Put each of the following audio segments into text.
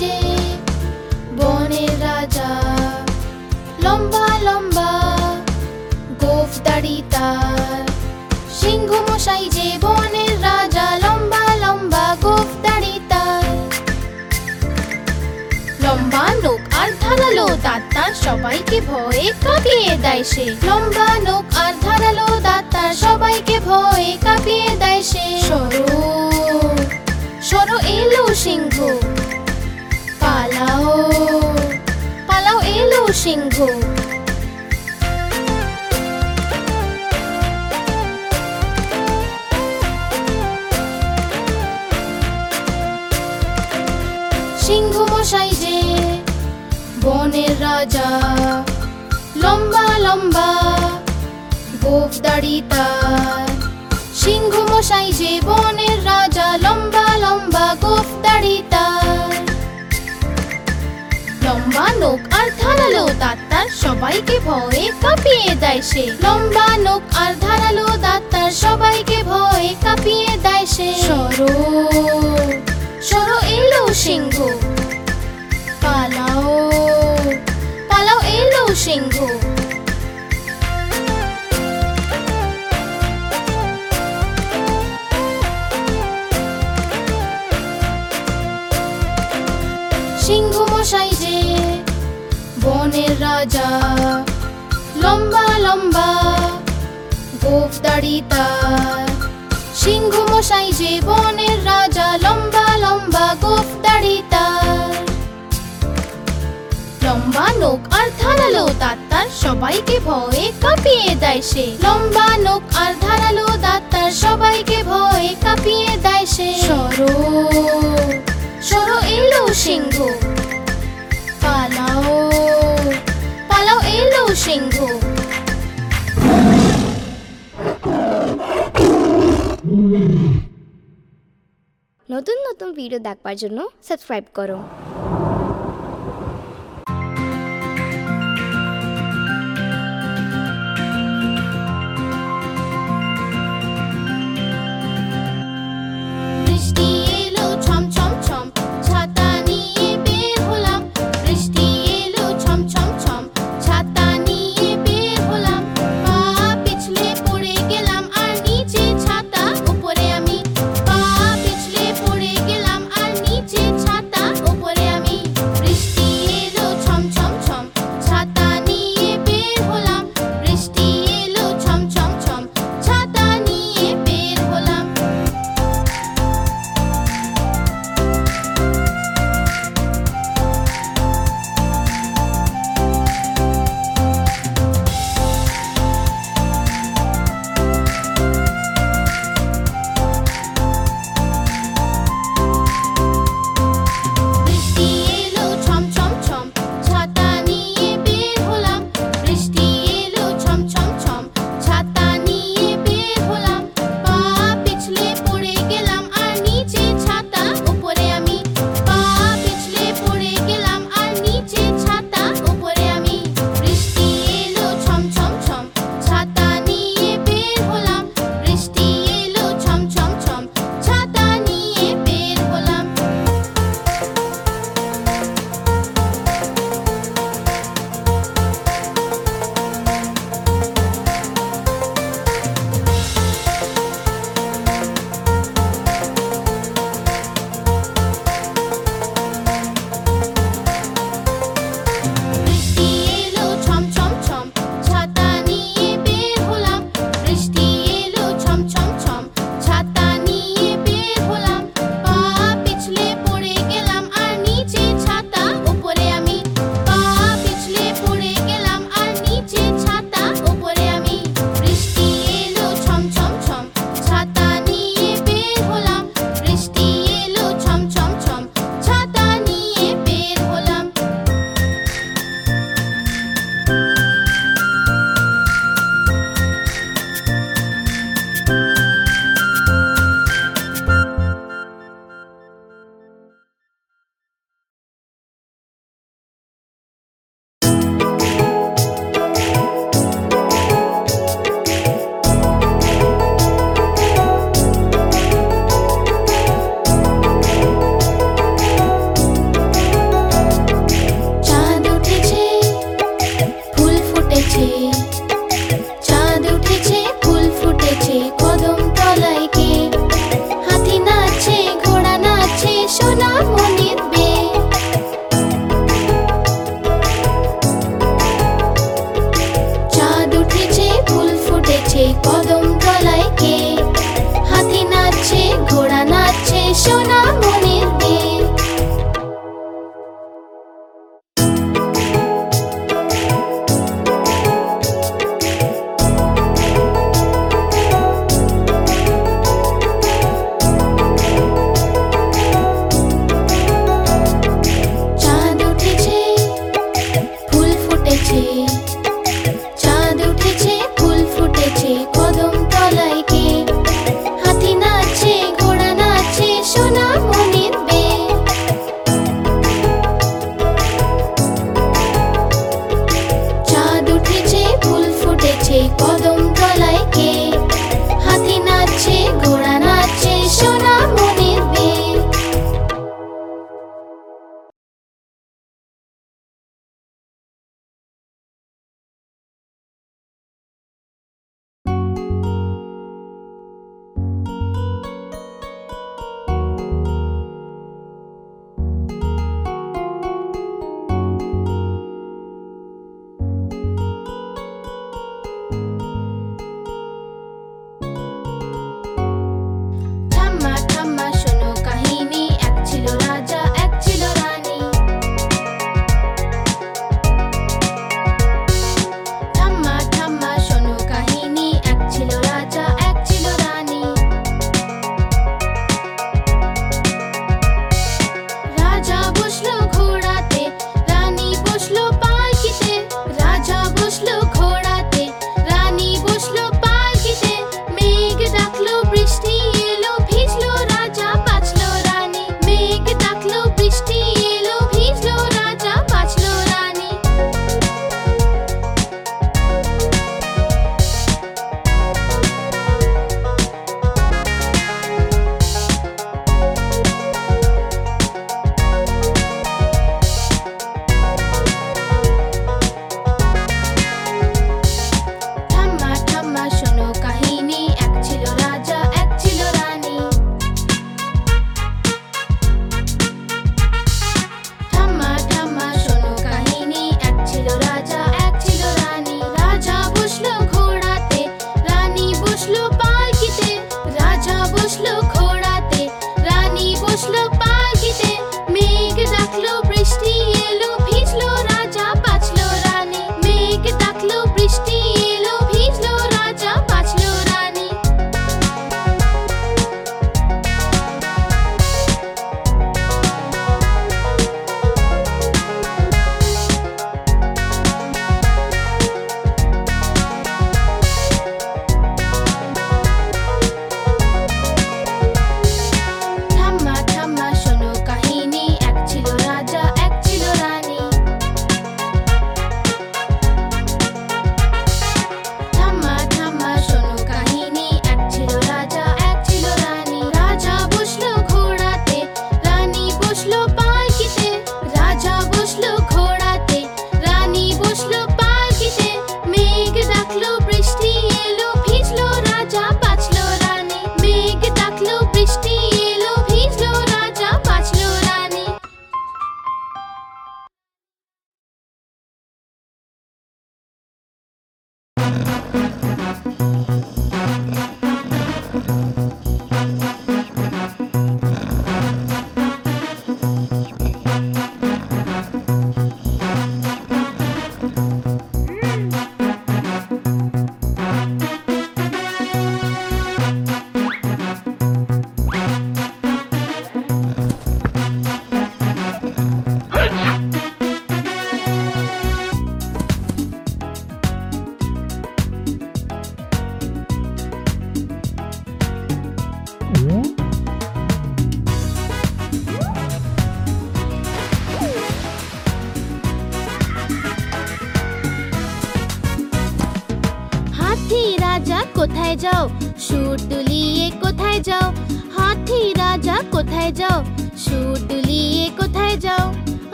যে বনের রাজা, লম্বা লম্বা গোফ দাড়ি তার। সিংহ মশাই যে বনের রাজা, লম্বা লম্বা গোফ দাড়ি তার। লম্বা নোক আর ধারালো দাঁত সবাইকে ভয়ে কাঁপিয়ে দেয় সে। লম্বা নোক আর ধারালো দাঁত সবাইকে ভয়ে কাঁপিয়ে দেয় সে। সরো সরো এলো সিংহ পালাও এলো সিংহ। সিংহ মশাই যে বনের রাজা, লম্বা লম্বা গোফ দাড়ি তার। সিংহ মশাই যে বনের রাজা, লম্বা লম্বা গোফ দাড়ি তার। লম্বা নোক আর ধারালো দাঁত তার সবাইকে ভয়ে কাঁপিয়ে দেয় সে। লম্বা নোক দাড়ি তার। সিংহ মশাই যে বনের রাজা, লম্বা লম্বা গোফ দাড়ি তার। লম্বা নোক আর ধারালো দাঁত তার, সবাইকে ভয়ে কাঁপিয়ে দেয় সে। লম্বা নোক আর ধারালো দাঁত তার, সবাইকে ভয়ে কাঁপিয়ে দেয় সে। সরো সরো এলো সিংহ। পালাও পালাও এলো সিংহ। নতুন নতুন ভিডিও দেখবার জন্য সাবস্ক্রাইব করো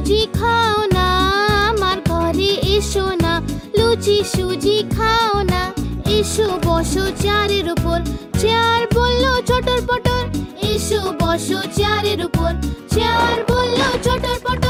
সুজি খাও না, আমার ঘরে এসো না। লুচি সুজি খাও না, এসো বসো চারের উপর। চেয়ার বলল, চটর পটর, এসো বসো চেয়ারের উপর। চেয়ার বলল, চটর পটর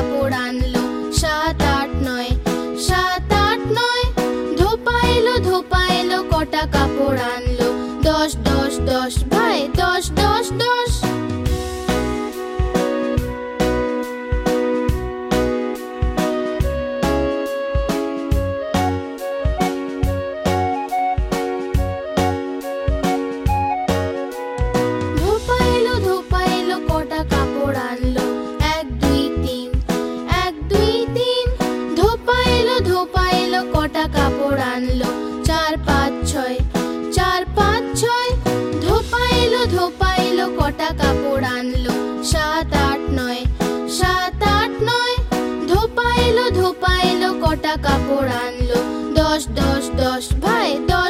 কাপড় আনলো, সাত আট নয়, সাত আট নয় ধোপা এলো ধোপা এলো কটা কাপড় আনলো, দশ দশ দশ, ভাই, দশ দশ দশ washed by the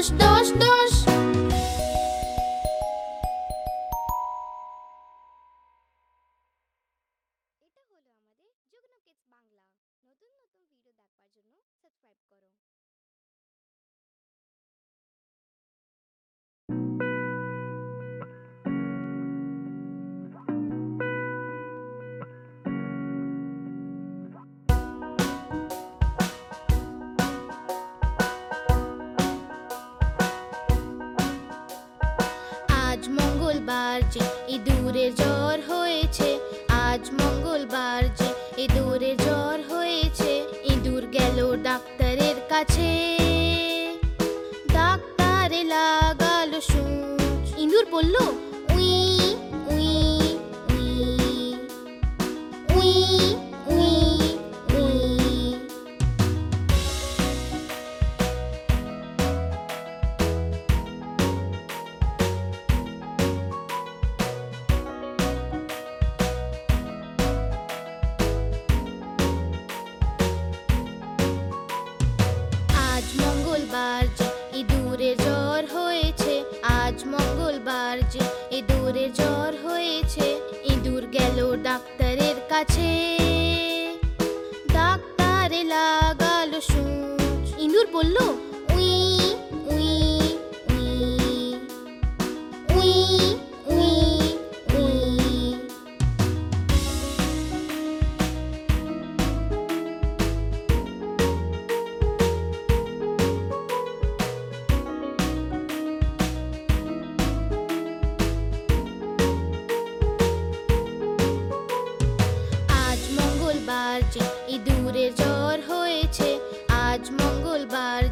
আজ মঙ্গলবার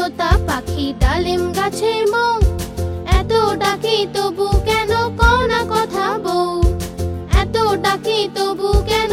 তোতা পাখি ডালিম গাছে মৌ। এত ডাকি তবু কেন কনা কথা বউ। এত ডাকি তবু কেন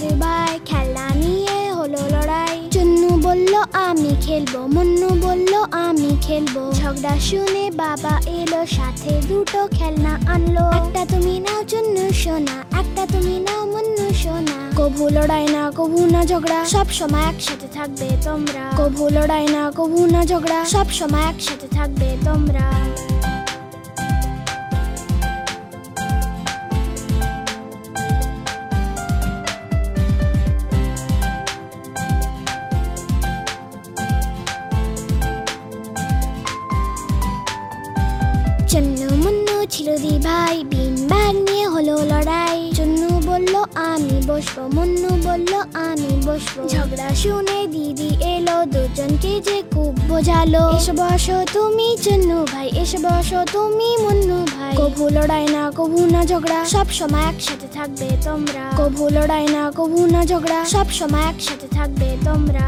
দুই ভাই, খেলা নিয়ে হলো লড়াই। চন্নু বলল, আমি খেলব। মুন্নু বলল, আমি খেলব। ঝগড়া শুনে বাবা এলো, সাথে দুটো খেলনা আনলো। একটা তুমি নাও চন্নু সোনা, একটা তুমি নাও মুন্নু সোনা। কভু লড়াই না, কভু না ঝগড়া, সব সময় একসাথে থাকবে তোমরা। কভু লড়াই না, কভু না ঝগড়া, সব সময় একসাথে থাকবে তোমরা। বসবো, মুন্নু বলল, আমি বসবো। ঝগড়া শুনে দিদি এলো, দুজনকে যে খুব বোঝালো। এসে বসো তুমি, চুন্নু ভাই, এসে বসো তুমি, মুন্নু ভাই। কভু লড়াই না, কভু না ঝগড়া, সব সময় একসাথে থাকবে তোমরা। কভু লড়াই না, কভু না ঝগড়া, সব সময় একসাথে থাকবে তোমরা।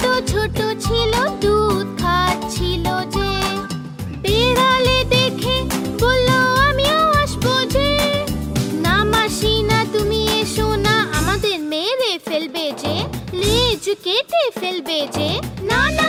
ছোট ছোট ছিল, দুধ খাচ্ছিল যে। বিড়ালে দেখে বলল, আমিও আসব যে। না মাসি, না তুমি এসো না, আমাদের মেরে ফেলবে যে, লেজ কেটে ফেলবে যে। না না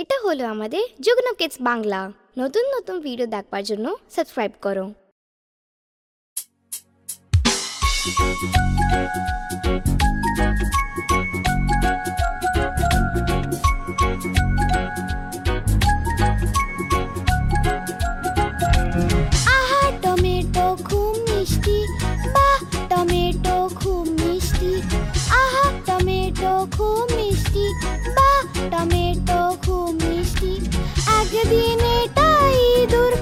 এটা হলো আমাদের যুগ্ন কিডস বাংলা। নতুন নতুন ভিডিও দেখবার জন্য সাবস্ক্রাইব করো। টমেটো খুব মিষ্টি। বাহ, টমেটো খুব মিষ্টি। টমেটো খুব মিষ্টি। টমেটো जगदी नेटाई दूर